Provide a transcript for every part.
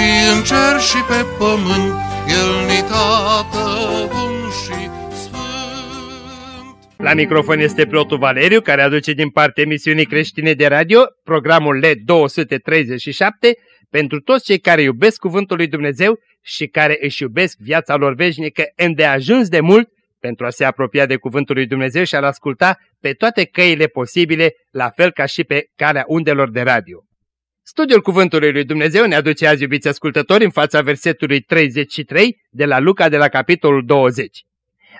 și în cer și pe pământ, El ni tată bun și sfânt. La microfon este preotul Valeriu, care aduce din partea emisiunii creștine de radio programul LED 237 pentru toți cei care iubesc Cuvântul lui Dumnezeu și care își iubesc viața lor veșnică îndeajuns de mult pentru a se apropia de Cuvântul lui Dumnezeu și a-L asculta pe toate căile posibile, la fel ca și pe calea undelor de radio. Studiul Cuvântului lui Dumnezeu ne aduce azi, iubiți ascultători, în fața versetului 33 de la Luca de la capitolul 20.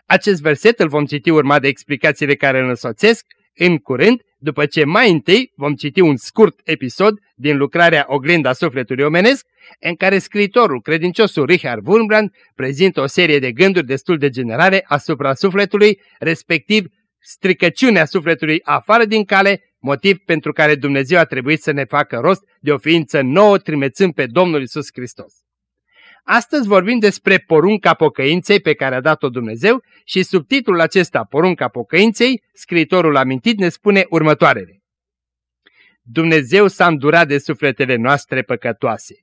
Acest verset îl vom citi urmat de explicațiile care îl însoțesc în curând, după ce mai întâi vom citi un scurt episod din lucrarea Oglinda Sufletului Omenesc, în care scriitorul credinciosul Richard Wurmbrand prezintă o serie de gânduri destul de generale asupra sufletului, respectiv stricăciunea sufletului afară din cale, motiv pentru care Dumnezeu a trebuit să ne facă rost de o ființă nouă trimețând pe Domnul Isus Hristos. Astăzi vorbim despre porunca pocăinței pe care a dat-o Dumnezeu și subtitlul acesta, porunca pocăinței, scriitorul amintit ne spune următoarele. Dumnezeu s-a îndurat de sufletele noastre păcătoase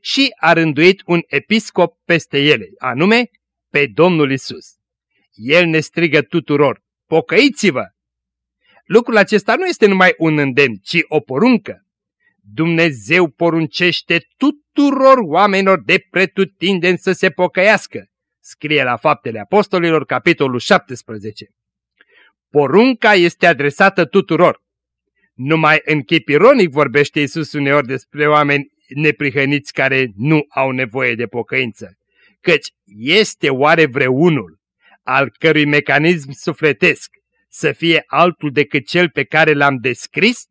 și a rânduit un episcop peste ele, anume pe Domnul Isus. El ne strigă tuturor, pocăiți-vă! Lucrul acesta nu este numai un îndemn, ci o poruncă. Dumnezeu poruncește tuturor oamenilor de pretutindeni să se pocăiască, scrie la Faptele Apostolilor, capitolul 17. Porunca este adresată tuturor. Numai în chip ironic vorbește Iisus uneori despre oameni neprihăniți care nu au nevoie de pocăință, căci este oare vreunul al cărui mecanism sufletesc să fie altul decât cel pe care l-am descris?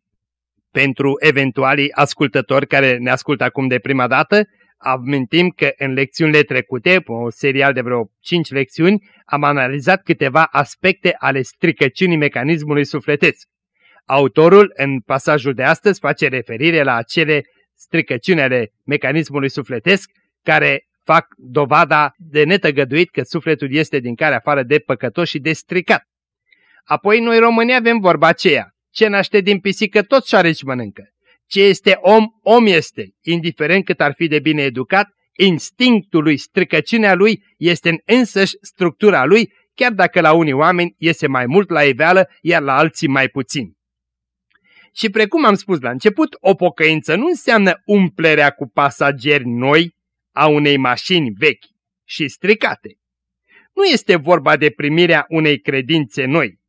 Pentru eventualii ascultători care ne ascultă acum de prima dată, amintim că în lecțiunile trecute, o serial de vreo 5 lecțiuni, am analizat câteva aspecte ale stricăciunii mecanismului sufletesc. Autorul, în pasajul de astăzi, face referire la acele stricăciuni ale mecanismului sufletesc care fac dovada de netăgăduit că sufletul este din care afară de păcătos și de stricat. Apoi noi români avem vorba aceea, ce naște din pisică tot și are și mănâncă. Ce este om, om este, indiferent cât ar fi de bine educat, instinctul lui, stricăciunea lui este în însăși structura lui, chiar dacă la unii oameni iese mai mult la iveală, iar la alții mai puțin. Și precum am spus la început, o pocăință nu înseamnă umplerea cu pasageri noi a unei mașini vechi și stricate. Nu este vorba de primirea unei credințe noi.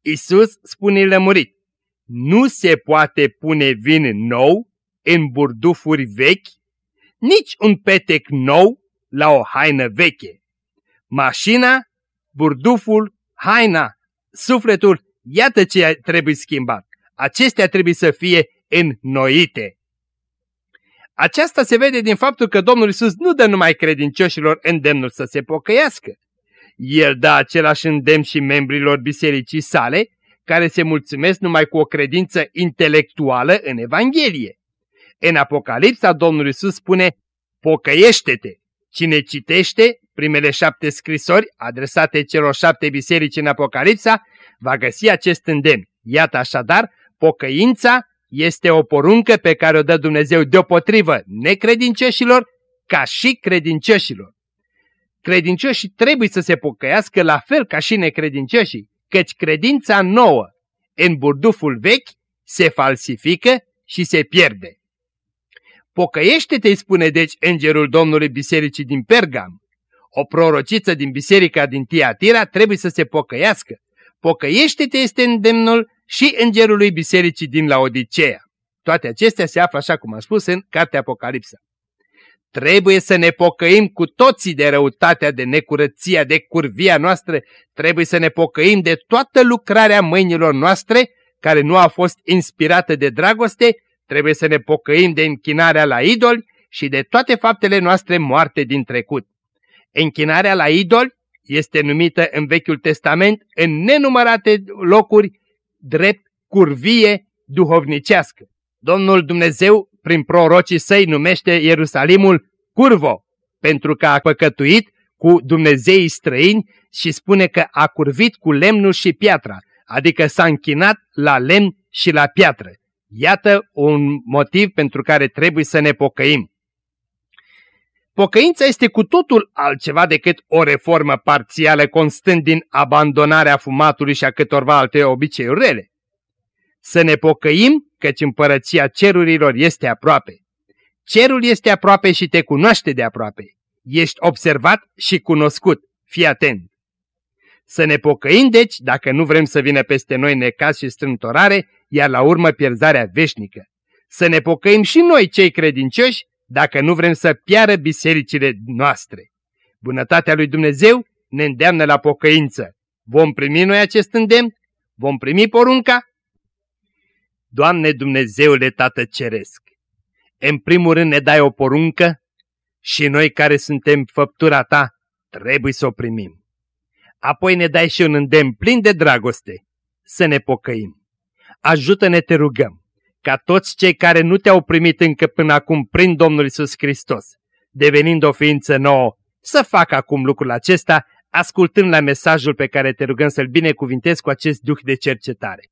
Isus spune lămurit, nu se poate pune vin nou în burdufuri vechi, nici un petec nou la o haină veche. Mașina, burduful, haina, sufletul, iată ce trebuie schimbat. Acestea trebuie să fie înnoite. Aceasta se vede din faptul că Domnul Isus nu dă numai credincioșilor îndemnul să se pocăiască. El dă același îndemn și membrilor bisericii sale, care se mulțumesc numai cu o credință intelectuală în Evanghelie. În Apocalipsa Domnul Isus spune, pocăiește-te! Cine citește primele șapte scrisori adresate celor șapte biserici în Apocalipsa, va găsi acest îndemn. Iată așadar, pocăința este o poruncă pe care o dă Dumnezeu deopotrivă necredincioșilor ca și credincioșilor. Credincioșii trebuie să se pocăiască la fel ca și necredincioșii, căci credința nouă în burduful vechi se falsifică și se pierde. Pocăiește-te, spune deci îngerul Domnului Bisericii din Pergam. O prorociță din biserica din Tiatira trebuie să se pocăiască. Pocăiește-te este îndemnul și îngerului bisericii din Laodicea. Toate acestea se află, așa cum am spus, în Cartea Apocalipsa. Trebuie să ne pocăim cu toții de răutatea, de necurăția, de curvia noastră. Trebuie să ne pocăim de toată lucrarea mâinilor noastre, care nu a fost inspirată de dragoste. Trebuie să ne pocăim de închinarea la idoli și de toate faptele noastre moarte din trecut. Închinarea la idoli este numită în Vechiul Testament în nenumărate locuri drept curvie duhovnicească. Domnul Dumnezeu, prin prorocii săi, numește Ierusalimul curvo, pentru că a păcătuit cu Dumnezeii străini și spune că a curvit cu lemnul și piatra, adică s-a închinat la lemn și la piatră. Iată un motiv pentru care trebuie să ne pocăim. Pocăința este cu totul altceva decât o reformă parțială constând din abandonarea fumatului și a câtorva alte obiceiuri rele. Să ne pocăim căci împărăția cerurilor este aproape. Cerul este aproape și te cunoaște de aproape. Ești observat și cunoscut. Fii atent. Să ne pocăim deci dacă nu vrem să vină peste noi necaz și strântorare, iar la urmă pierzarea veșnică. Să ne pocăim și noi cei credincioși dacă nu vrem să piară bisericile noastre. Bunătatea lui Dumnezeu ne îndeamnă la pocăință. Vom primi noi acest îndemn? Vom primi porunca? Doamne Dumnezeule Tată Ceresc, în primul rând ne dai o poruncă și noi care suntem făptura Ta trebuie să o primim. Apoi ne dai și un îndemn plin de dragoste să ne pocăim. Ajută-ne, te rugăm, ca toți cei care nu te-au primit încă până acum prin Domnul Isus Hristos, devenind o ființă nouă, să facă acum lucrul acesta, ascultând la mesajul pe care te rugăm să-l binecuvintezi cu acest duh de cercetare.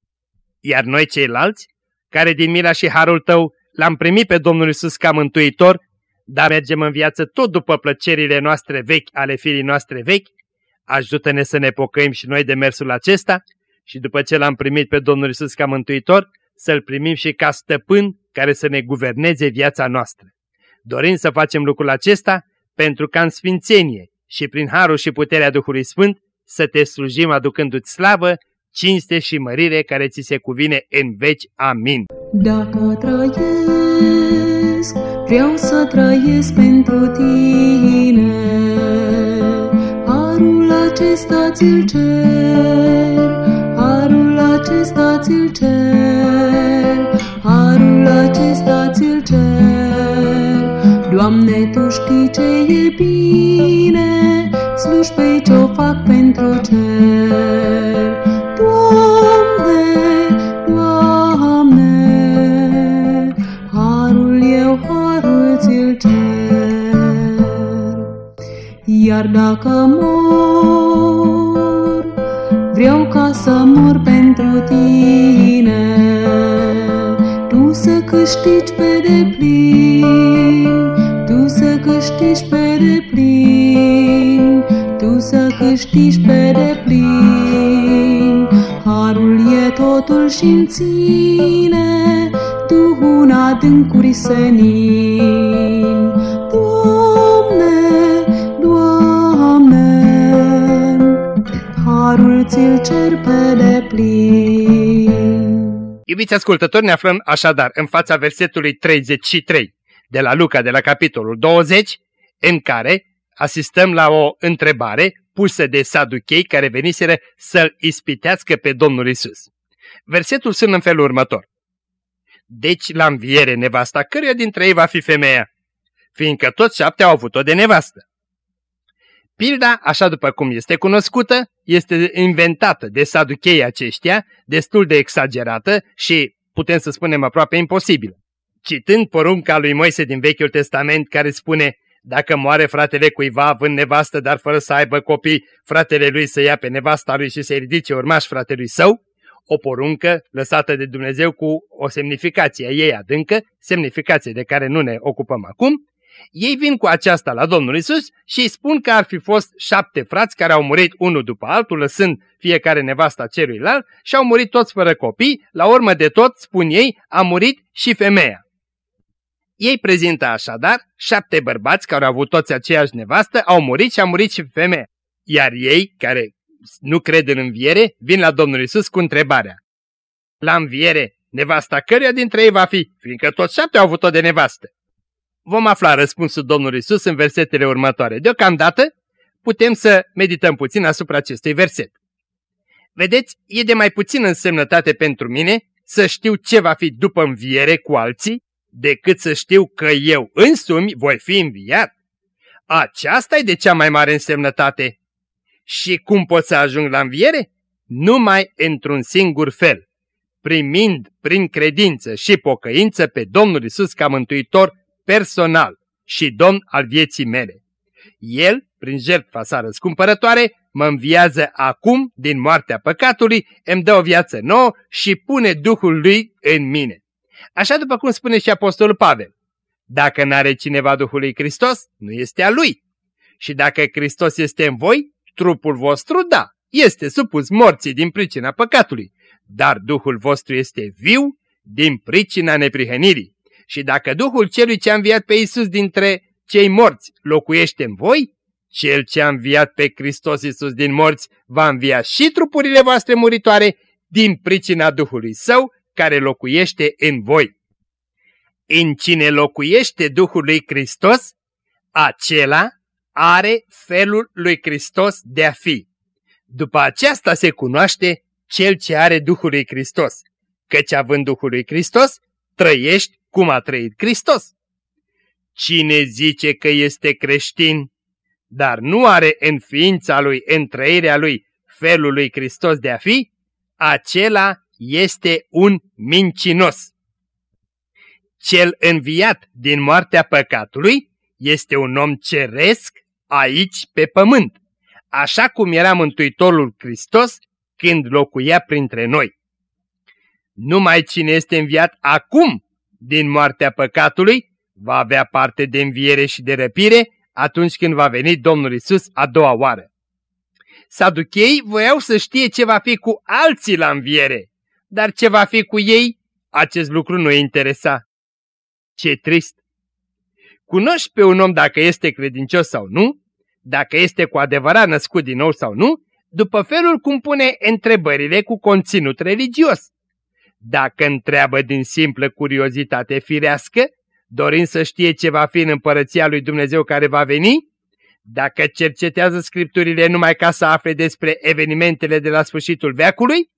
Iar noi ceilalți, care din mila și harul tău l-am primit pe Domnul Isus ca mântuitor, dar mergem în viață tot după plăcerile noastre vechi ale firii noastre vechi, ajută-ne să ne pocăim și noi de mersul acesta și după ce l-am primit pe Domnul Isus ca mântuitor, să-L primim și ca stăpân care să ne guverneze viața noastră. Dorim să facem lucrul acesta pentru ca în sfințenie și prin harul și puterea Duhului Sfânt să te slujim aducându-ți slavă, cinste și mărire care ți se cuvine în veci. Amin. Dacă trăiesc, vreau să trăiesc pentru tine. Harul acesta ți-l cer, harul acesta ți-l cer, harul acesta ți-l cer. Doamne, Tu știi ce e bine, slujbei ce-o fac pentru cer. Iar dacă mor, vreau ca să mor pentru tine, tu să câștigi pe deplin, tu să câștigi pe deplin, tu să câștigi pe deplin. Harul e totul și în ține, Duhul adâncuri senin. Ți-l cer pe deplin. Iubiți ascultători, ne aflăm așadar în fața versetului 33 de la Luca, de la capitolul 20, în care asistăm la o întrebare pusă de saduchei care veniseră să-l ispitească pe Domnul Isus. Versetul sună în felul următor. Deci la înviere nevasta căruia dintre ei va fi femeia, fiindcă toți șapte au avut-o de nevastă. Pilda, așa după cum este cunoscută, este inventată de saduchei aceștia, destul de exagerată și, putem să spunem, aproape imposibilă. Citând porunca lui Moise din Vechiul Testament care spune dacă moare fratele cuiva având nevastă, dar fără să aibă copii, fratele lui să ia pe nevasta lui și să-i ridice urmaș fratelui său, o poruncă lăsată de Dumnezeu cu o semnificație ei adâncă, semnificație de care nu ne ocupăm acum, ei vin cu aceasta la Domnul Isus și îi spun că ar fi fost șapte frați care au murit unul după altul, lăsând fiecare nevasta celuilalt și au murit toți fără copii, la urmă de tot, spun ei, a murit și femeia. Ei prezintă așadar șapte bărbați care au avut toți aceeași nevastă, au murit și a murit și femeia. Iar ei, care nu cred în înviere, vin la Domnul Isus cu întrebarea. La înviere, nevasta căruia dintre ei va fi, fiindcă toți șapte au avut-o de nevastă? Vom afla răspunsul Domnului Isus în versetele următoare. Deocamdată putem să medităm puțin asupra acestui verset. Vedeți, e de mai puțin însemnătate pentru mine să știu ce va fi după înviere cu alții, decât să știu că eu însumi voi fi înviat. Aceasta e de cea mai mare însemnătate. Și cum pot să ajung la înviere? Numai într-un singur fel, primind prin credință și pocăință pe Domnul Isus ca mântuitor personal și Domn al vieții mele. El, prin jertfa sa răscumpărătoare, mă înviază acum din moartea păcatului, îmi dă o viață nouă și pune Duhul lui în mine. Așa după cum spune și Apostolul Pavel, dacă n-are cineva Duhul lui Hristos, nu este a lui. Și dacă Hristos este în voi, trupul vostru, da, este supus morții din pricina păcatului, dar Duhul vostru este viu din pricina neprihănirii. Și dacă Duhul celui ce a înviat pe Iisus dintre cei morți locuiește în voi, cel ce a înviat pe Hristos Iisus din morți va învia și trupurile voastre muritoare din pricina Duhului Său care locuiește în voi. În cine locuiește Duhul lui Hristos, acela are felul lui Hristos de a fi. După aceasta se cunoaște cel ce are Duhul lui Hristos, căci având Duhul lui Hristos, trăiești cum a trăit Hristos. Cine zice că este creștin, dar nu are în ființa lui, în trăirea lui, felul lui Hristos de a fi, acela este un mincinos. Cel înviat din moartea păcatului este un om ceresc aici pe pământ, așa cum era Mântuitorul Hristos când locuia printre noi. Numai cine este înviat acum din moartea păcatului va avea parte de înviere și de răpire atunci când va veni Domnul Isus a doua oară. Saduchei voiau să știe ce va fi cu alții la înviere, dar ce va fi cu ei, acest lucru nu îi interesa. Ce trist! Cunoști pe un om dacă este credincios sau nu, dacă este cu adevărat născut din nou sau nu, după felul cum pune întrebările cu conținut religios. Dacă întreabă din simplă curiozitate firească, dorind să știe ce va fi în împărăția lui Dumnezeu care va veni, dacă cercetează scripturile numai ca să afle despre evenimentele de la sfârșitul veacului,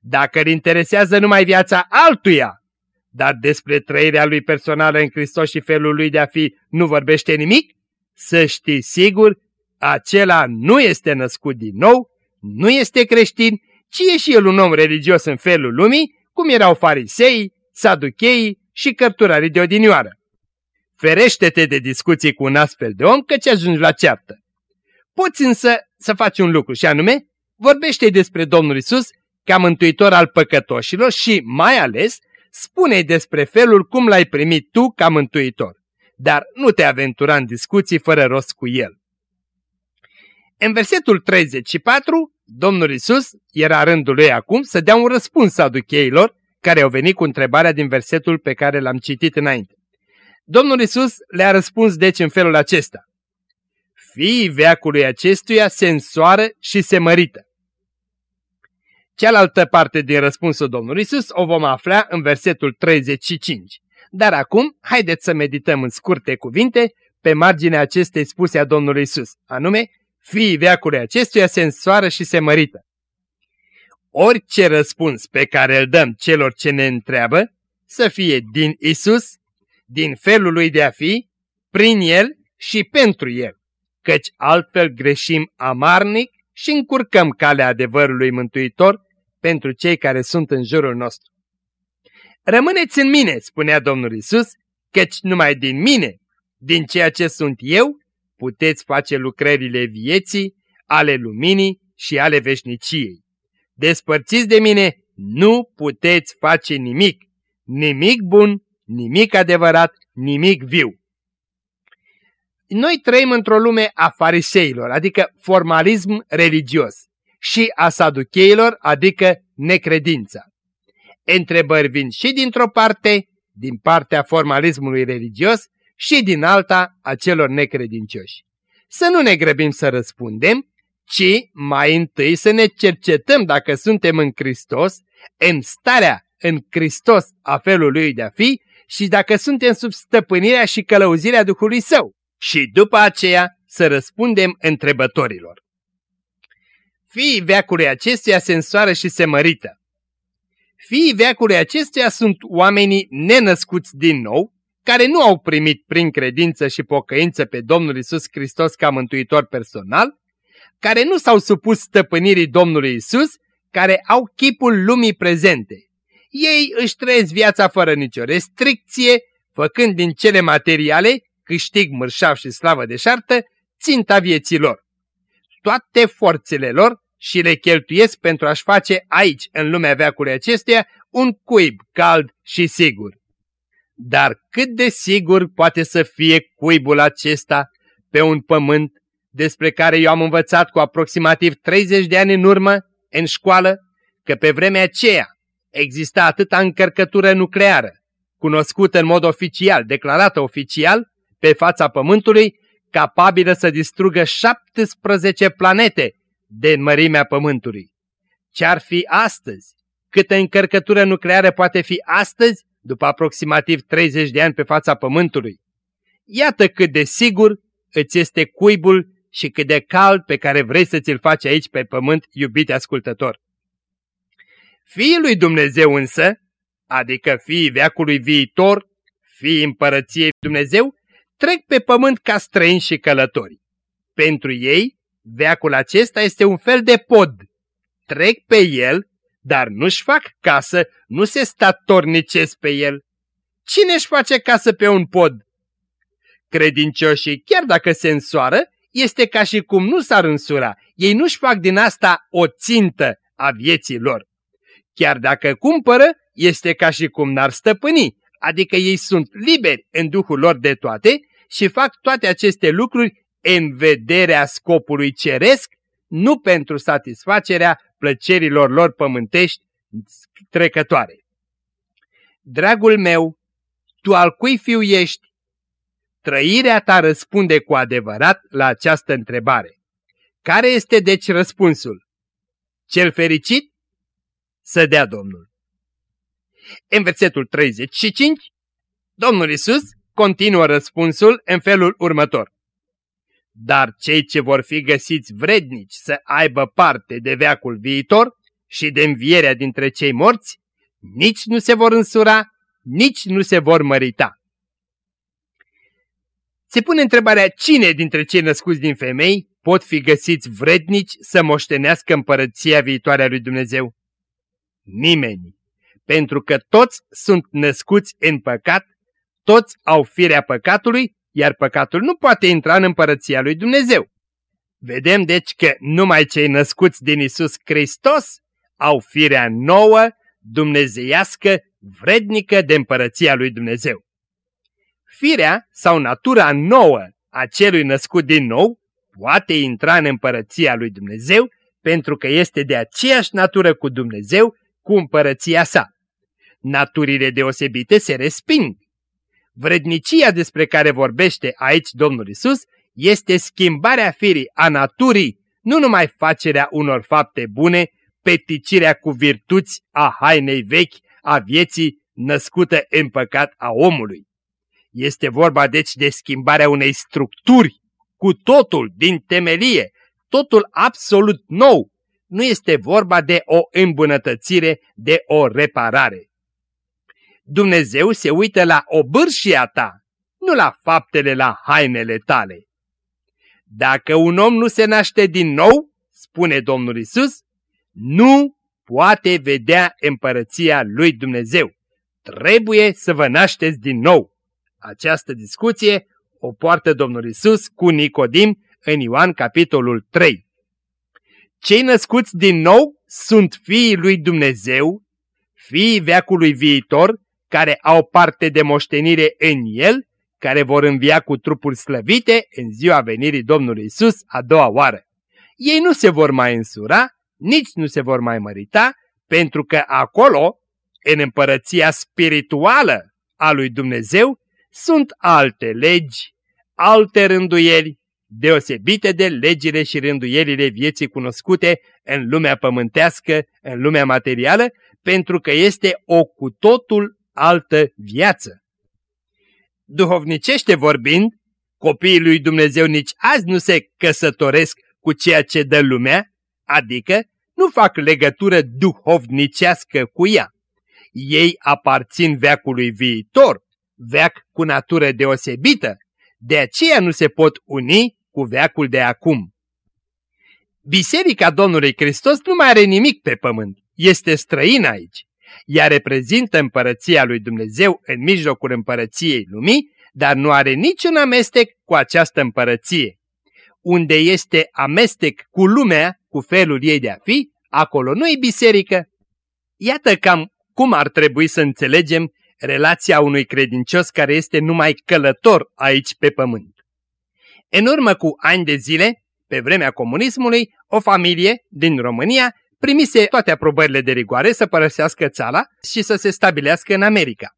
dacă îl interesează numai viața altuia, dar despre trăirea lui personală în Hristos și felul lui de a fi nu vorbește nimic, să știi sigur, acela nu este născut din nou, nu este creștin, ci e și el un om religios în felul lumii, cum erau farisei, saducheii și cărturarii de odinioară. Ferește-te de discuții cu un astfel de om, căci ajungi la ceartă. Poți însă să faci un lucru și anume, vorbește despre Domnul Isus ca mântuitor al păcătoșilor și, mai ales, spune despre felul cum l-ai primit tu ca mântuitor, dar nu te aventura în discuții fără rost cu el. În versetul 34, Domnul Isus era rândul lui acum să dea un răspuns saducheilor care au venit cu întrebarea din versetul pe care l-am citit înainte. Domnul Isus le-a răspuns deci în felul acesta. Fiii veacului acestuia se însoară și se mărită. Cealaltă parte din răspunsul Domnului Isus o vom afla în versetul 35. Dar acum, haideți să medităm în scurte cuvinte pe marginea acestei spuse a Domnului Isus, anume, fiii veacului acestuia se însoară și se mărită. Orice răspuns pe care îl dăm celor ce ne întreabă, să fie din Isus, din felul lui de a fi, prin el și pentru el, căci altfel greșim amarnic și încurcăm calea adevărului mântuitor pentru cei care sunt în jurul nostru. Rămâneți în mine, spunea Domnul Isus, căci numai din mine, din ceea ce sunt eu, puteți face lucrările vieții, ale luminii și ale veșniciei. Despărțiți de mine, nu puteți face nimic, nimic bun, nimic adevărat, nimic viu. Noi trăim într-o lume a fariseilor, adică formalism religios, și a saducheilor, adică necredința. Întrebări vin și dintr-o parte, din partea formalismului religios, și din alta a celor necredincioși. Să nu ne grăbim să răspundem, ci mai întâi să ne cercetăm dacă suntem în Hristos, în starea în Hristos a felului de a fi și dacă suntem sub stăpânirea și călăuzirea Duhului Său și după aceea să răspundem întrebătorilor. Fiii veacului acestuia se însoară și se mărită. Fiii veacului acestuia sunt oamenii nenăscuți din nou, care nu au primit prin credință și pocăință pe Domnul Isus Hristos ca mântuitor personal, care nu s-au supus stăpânirii Domnului Isus, care au chipul lumii prezente. Ei își trăiesc viața fără nicio restricție, făcând din cele materiale, câștig mărșav și slavă de șartă, ținta vieții lor. Toate forțele lor și le cheltuiesc pentru a-și face aici, în lumea veacului acesteia, un cuib cald și sigur. Dar cât de sigur poate să fie cuibul acesta pe un pământ despre care eu am învățat cu aproximativ 30 de ani în urmă, în școală, că pe vremea aceea exista atâta încărcătură nucleară, cunoscută în mod oficial, declarată oficial, pe fața Pământului, capabilă să distrugă 17 planete de mărimea Pământului. Ce-ar fi astăzi? Câtă încărcătură nucleară poate fi astăzi, după aproximativ 30 de ani pe fața Pământului? Iată cât de sigur îți este cuibul și cât de cald pe care vrei să ți-l faci aici pe pământ, iubite ascultător. Fiii lui Dumnezeu însă, adică fiii veacului viitor, fiii împărăției Dumnezeu, trec pe pământ ca străini și călători. Pentru ei, veacul acesta este un fel de pod. Trec pe el, dar nu-și fac casă, nu se statornicesc pe el. Cine își face casă pe un pod? Credincioșii, chiar dacă se însoară, este ca și cum nu s-ar însura. Ei nu-și fac din asta o țintă a vieții lor. Chiar dacă cumpără, este ca și cum n-ar stăpâni, adică ei sunt liberi în duhul lor de toate și fac toate aceste lucruri în vederea scopului ceresc, nu pentru satisfacerea plăcerilor lor pământești trecătoare. Dragul meu, tu al cui fiu ești? Trăirea ta răspunde cu adevărat la această întrebare. Care este deci răspunsul? Cel fericit? Să dea Domnul. În versetul 35, Domnul Isus continuă răspunsul în felul următor. Dar cei ce vor fi găsiți vrednici să aibă parte de veacul viitor și de învierea dintre cei morți, nici nu se vor însura, nici nu se vor mărita. Se pune întrebarea cine dintre cei născuți din femei pot fi găsiți vrednici să moștenească împărăția viitoare a lui Dumnezeu? Nimeni. Pentru că toți sunt născuți în păcat, toți au firea păcatului, iar păcatul nu poate intra în împărăția lui Dumnezeu. Vedem deci că numai cei născuți din Isus Hristos au firea nouă, dumnezeiască, vrednică de împărăția lui Dumnezeu. Firea sau natura nouă a celui născut din nou poate intra în împărăția lui Dumnezeu pentru că este de aceeași natură cu Dumnezeu, cu împărăția sa. Naturile deosebite se resping. Vrednicia despre care vorbește aici Domnul Isus este schimbarea firii a naturii, nu numai facerea unor fapte bune, peticirea cu virtuți a hainei vechi, a vieții născută în păcat a omului. Este vorba deci de schimbarea unei structuri cu totul din temelie, totul absolut nou. Nu este vorba de o îmbunătățire, de o reparare. Dumnezeu se uită la obârșia ta, nu la faptele, la hainele tale. Dacă un om nu se naște din nou, spune Domnul Isus, nu poate vedea împărăția lui Dumnezeu. Trebuie să vă nașteți din nou. Această discuție o poartă Domnul Isus cu Nicodim în Ioan capitolul 3. Cei născuți din nou sunt fiii lui Dumnezeu, fiii veacului viitor, care au parte de moștenire în el, care vor învia cu trupuri slăvite în ziua venirii Domnului Isus a doua oară. Ei nu se vor mai însura, nici nu se vor mai mărita, pentru că acolo, în împărăția spirituală a lui Dumnezeu, sunt alte legi, alte rânduieli, deosebite de legile și rânduielile vieții cunoscute în lumea pământească, în lumea materială, pentru că este o cu totul altă viață. Duhovnicește vorbind, copiii lui Dumnezeu nici azi nu se căsătoresc cu ceea ce dă lumea, adică nu fac legătură duhovnicească cu ea. Ei aparțin veacului viitor, veac cu natură deosebită, de aceea nu se pot uni cu veacul de acum. Biserica Domnului Hristos nu mai are nimic pe pământ, este străină aici. Ea reprezintă împărăția lui Dumnezeu în mijlocul împărăției lumii, dar nu are niciun amestec cu această împărăție. Unde este amestec cu lumea, cu felul ei de a fi, acolo nu e biserică. Iată cam cum ar trebui să înțelegem relația unui credincios care este numai călător aici pe pământ. În urmă cu ani de zile, pe vremea comunismului, o familie din România primise toate aprobările de rigoare să părăsească țara și să se stabilească în America.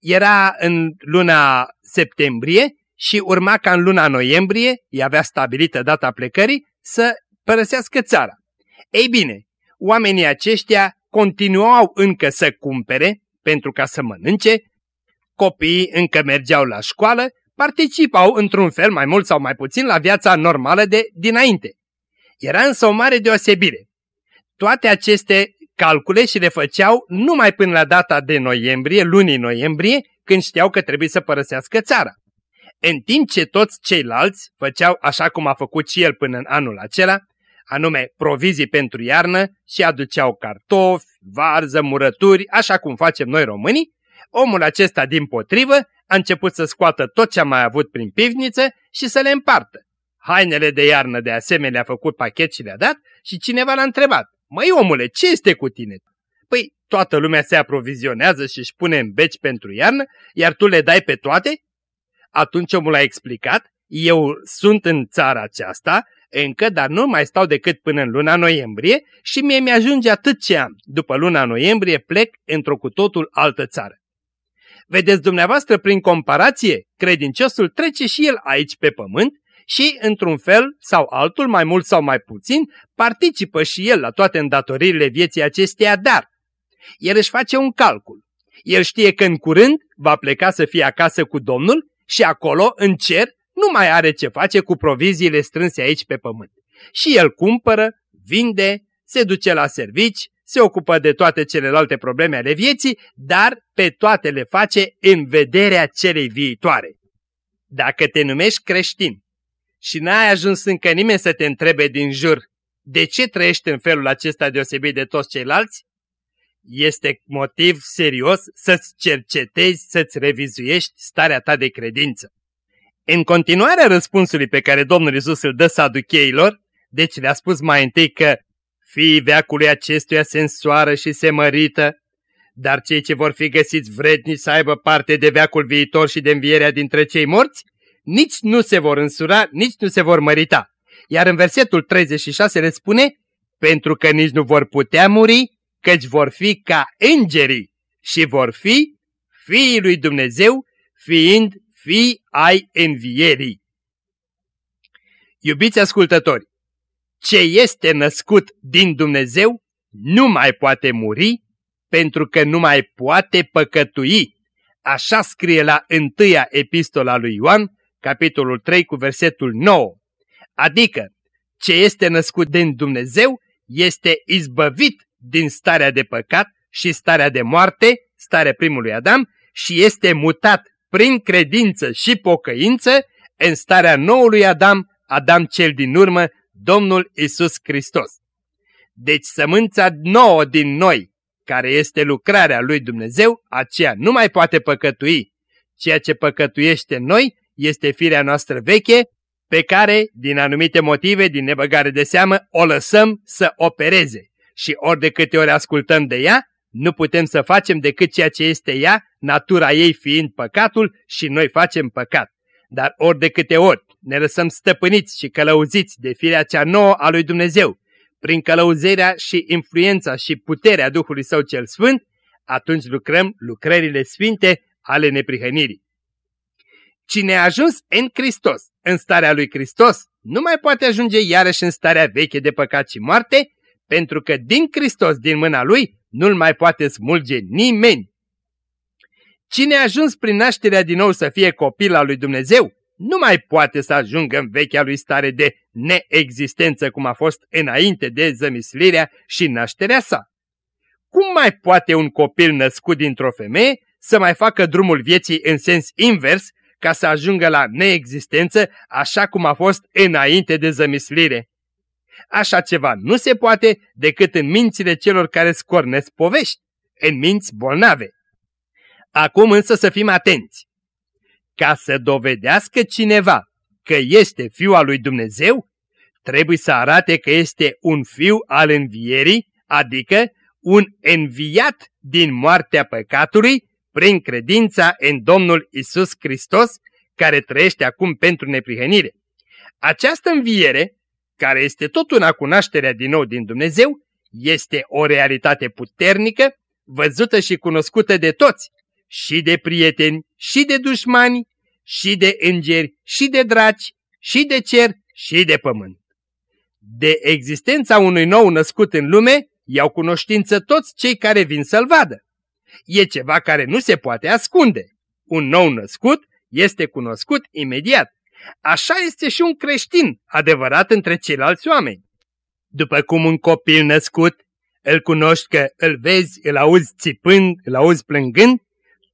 Era în luna septembrie și urma ca în luna noiembrie, i avea stabilită data plecării, să părăsească țara. Ei bine, oamenii aceștia continuau încă să cumpere pentru ca să mănânce, copiii încă mergeau la școală, participau într-un fel mai mult sau mai puțin la viața normală de dinainte. Era însă o mare deosebire. Toate aceste calcule și le făceau numai până la data de noiembrie, lunii noiembrie, când știau că trebuie să părăsească țara. În timp ce toți ceilalți făceau așa cum a făcut și el până în anul acela, anume provizii pentru iarnă și aduceau cartofi, varză, murături, așa cum facem noi românii, omul acesta din potrivă a început să scoată tot ce a mai avut prin pivniță și să le împartă. Hainele de iarnă de asemenea a făcut pachet și le-a dat și cineva l-a întrebat, Măi omule, ce este cu tine? Păi, toată lumea se aprovizionează și își pune în beci pentru iarnă, iar tu le dai pe toate? Atunci omul a explicat, eu sunt în țara aceasta, încă, dar nu mai stau decât până în luna noiembrie și mie mi-ajunge atât ce am. După luna noiembrie plec într-o cu totul altă țară. Vedeți dumneavoastră, prin comparație, credinciosul trece și el aici pe pământ și, într-un fel sau altul, mai mult sau mai puțin, participă și el la toate îndatoririle vieții acesteia, dar el își face un calcul. El știe că în curând va pleca să fie acasă cu Domnul și acolo, în cer, nu mai are ce face cu proviziile strânse aici pe pământ. Și el cumpără, vinde, se duce la servici, se ocupă de toate celelalte probleme ale vieții, dar pe toate le face în vederea celei viitoare. Dacă te numești creștin și n-ai ajuns încă nimeni să te întrebe din jur de ce trăiești în felul acesta deosebit de toți ceilalți, este motiv serios să-ți cercetezi, să-ți revizuiești starea ta de credință. În continuarea răspunsului pe care Domnul Isus îl dă saducheilor, deci le-a spus mai întâi că fiii veacului acestuia se însoară și se mărită, dar cei ce vor fi găsiți vrednici să aibă parte de veacul viitor și de învierea dintre cei morți, nici nu se vor însura, nici nu se vor mărita. Iar în versetul 36 le spune, pentru că nici nu vor putea muri, căci vor fi ca îngerii și vor fi fiii lui Dumnezeu, fiind fii ai învierii. Iubiți ascultători, ce este născut din Dumnezeu nu mai poate muri pentru că nu mai poate păcătui. Așa scrie la întâia epistola lui Ioan, capitolul 3 cu versetul 9. Adică, ce este născut din Dumnezeu este izbăvit din starea de păcat și starea de moarte, starea primului Adam, și este mutat prin credință și pocăință, în starea noului Adam, Adam cel din urmă, Domnul Isus Hristos. Deci sămânța nouă din noi, care este lucrarea lui Dumnezeu, aceea nu mai poate păcătui. Ceea ce păcătuiește în noi este firea noastră veche, pe care, din anumite motive, din nebăgare de seamă, o lăsăm să opereze. Și ori de câte ori ascultăm de ea, nu putem să facem decât ceea ce este ea, natura ei fiind păcatul și noi facem păcat. Dar ori de câte ori ne lăsăm stăpâniți și călăuziți de firea cea nouă a lui Dumnezeu, prin călăuzirea și influența și puterea Duhului Său cel Sfânt, atunci lucrăm lucrările sfinte ale neprihănirii. Cine a ajuns în Hristos, în starea lui Hristos, nu mai poate ajunge iarăși în starea veche de păcat și moarte, pentru că din Hristos, din mâna Lui, nu-l mai poate smulge nimeni. Cine a ajuns prin nașterea din nou să fie copil al lui Dumnezeu, nu mai poate să ajungă în vechea lui stare de neexistență cum a fost înainte de zămislirea și nașterea sa. Cum mai poate un copil născut dintr-o femeie să mai facă drumul vieții în sens invers ca să ajungă la neexistență așa cum a fost înainte de zămislire. Așa ceva nu se poate decât în mințile celor care scornesc povești, în minți bolnave. Acum însă să fim atenți. Ca să dovedească cineva că este fiul al lui Dumnezeu, trebuie să arate că este un fiu al învierii, adică un înviat din moartea păcatului prin credința în Domnul Isus Hristos, care trăiește acum pentru neprihănire. Această înviere, care este tot una cu nașterea din nou din Dumnezeu, este o realitate puternică, văzută și cunoscută de toți, și de prieteni, și de dușmani, și de îngeri, și de draci, și de cer, și de pământ. De existența unui nou născut în lume iau cunoștință toți cei care vin să-l vadă. E ceva care nu se poate ascunde. Un nou născut este cunoscut imediat. Așa este și un creștin adevărat între ceilalți oameni. După cum un copil născut, îl cunoști că îl vezi, îl auzi țipând, îl auzi plângând,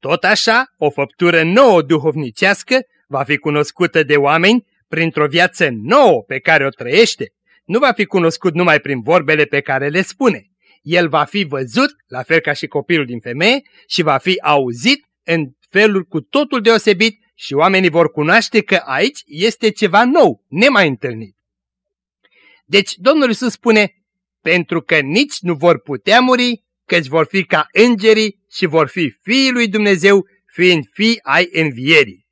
tot așa, o făptură nouă duhovnicească va fi cunoscută de oameni printr-o viață nouă pe care o trăiește. Nu va fi cunoscut numai prin vorbele pe care le spune. El va fi văzut, la fel ca și copilul din femeie, și va fi auzit în felul cu totul deosebit și oamenii vor cunoaște că aici este ceva nou, nemai întâlnit. Deci Domnul Iisus spune, pentru că nici nu vor putea muri, căci vor fi ca îngerii și vor fi fiii lui Dumnezeu, fiind fii ai învierii.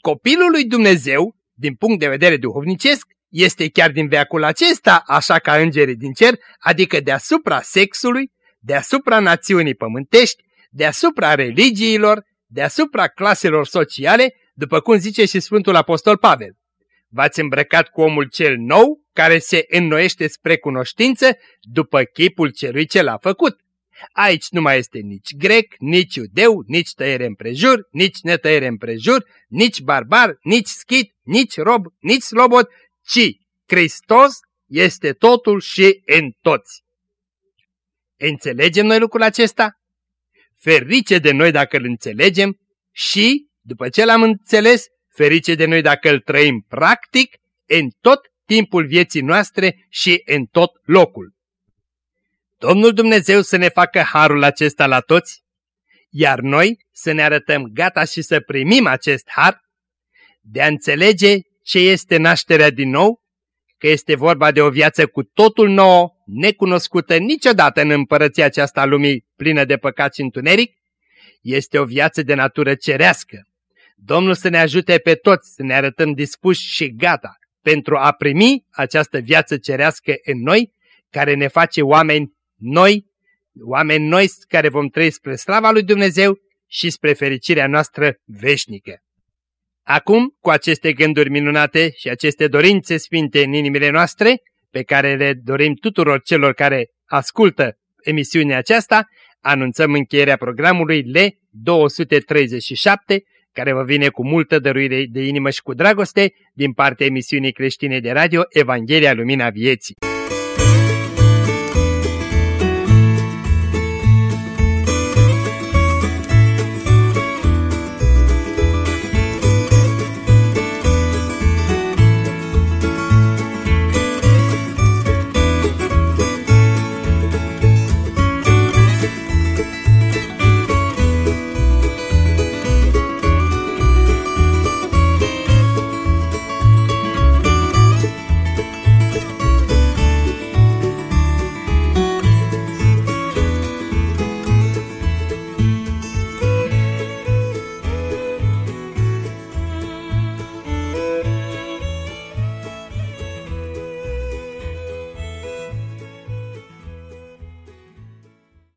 Copilul lui Dumnezeu, din punct de vedere duhovnicesc, este chiar din veacul acesta așa ca îngerii din cer, adică deasupra sexului, deasupra națiunii pământești, deasupra religiilor, deasupra claselor sociale, după cum zice și Sfântul Apostol Pavel. V-ați îmbrăcat cu omul cel nou, care se înnoiește spre cunoștință, după chipul celui ce l-a făcut. Aici nu mai este nici grec, nici iudeu, nici tăiere împrejur, nici netăiere împrejur, nici barbar, nici schit, nici rob, nici slobod, ci Hristos este totul și în toți. Înțelegem noi lucrul acesta? Ferice de noi dacă îl înțelegem și, după ce l-am înțeles, ferice de noi dacă îl trăim practic în tot timpul vieții noastre și în tot locul. Domnul Dumnezeu să ne facă harul acesta la toți, iar noi să ne arătăm gata și să primim acest har, de a înțelege ce este nașterea din nou, că este vorba de o viață cu totul nouă, necunoscută niciodată în împărăția aceasta lumii plină de păcat și întuneric, este o viață de natură cerească. Domnul să ne ajute pe toți să ne arătăm dispuși și gata pentru a primi această viață cerească în noi, care ne face oameni noi, oameni noi care vom trăi spre slava lui Dumnezeu și spre fericirea noastră veșnică. Acum, cu aceste gânduri minunate și aceste dorințe sfinte în inimile noastre, pe care le dorim tuturor celor care ascultă emisiunea aceasta, anunțăm încheierea programului L237, care vă vine cu multă dăruire de inimă și cu dragoste din partea emisiunii creștine de radio Evanghelia Lumina Vieții.